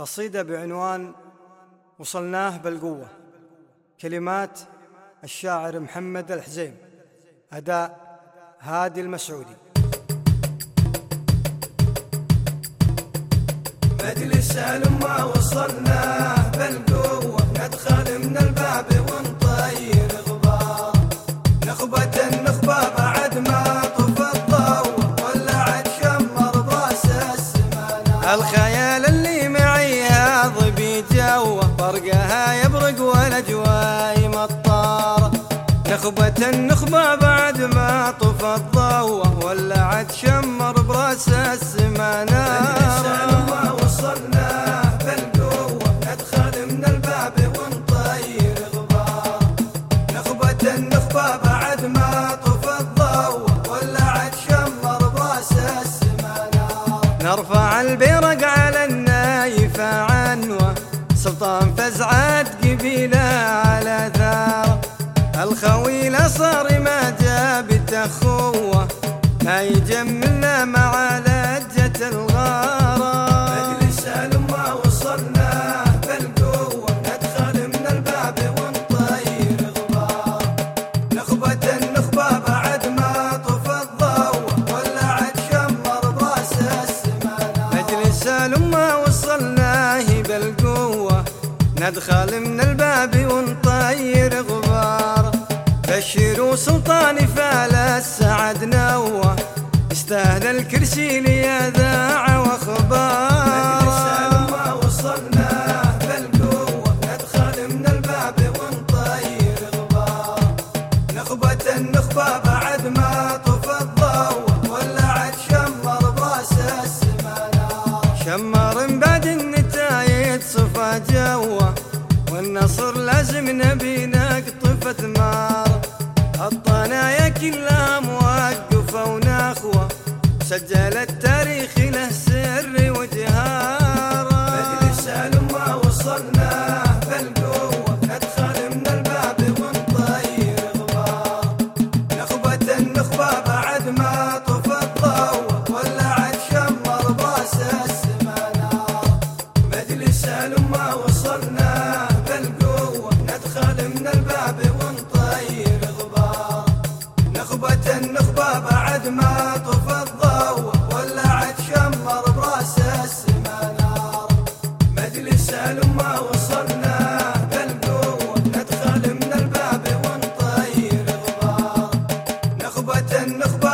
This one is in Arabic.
قصيدة بعنوان وصلناه بالقوة. كلمات الشاعر محمد الحزيم. أداء هادي المسعودي. مجلس ما وصلناه بالقوة. ندخل من الباب ونطير غبار نخبة النخبة بعد ما طف الضوء. ولعت شمر براس السمانة الخيال برقها يبرق والأجواء مطار. نخبة النخبة بعد ما طف الضوء ولعت شمر براس السمانة ما وصلناه بالقوة ندخل من الباب ونطير نخبة النخبة بعد ما طف الضوء ولعت شمر برأس السمانة نرفع البرق على النايفة عنوة سلطان فزعات قبيلة على ثار. الخويلة صار ما جاب أخوة ما يجملنا مع لجة الغارة. مجلس ما وصلناه بالقوة ندخل من الباب ونطير غبار نخبة النخبة بعد ما طف الضوء ولعت شمر براس السمانة مجلس بالقوة ندخل من الباب ونطير غبار. بشروا سلطان فال جوه والنصر لازم نبي نقطف ثمار الطنايا كلها موقفة ونخوة سجل التاريخ لسه ما وصلنا بالقوة ندخل من الباب ونطير غبار نخبة النخبة بعد ما طفى الضوء ولعت شمر برأس السما نار مجلس ما وصلنا بالقوة ندخل من الباب ونطير غبار نخبة النخبة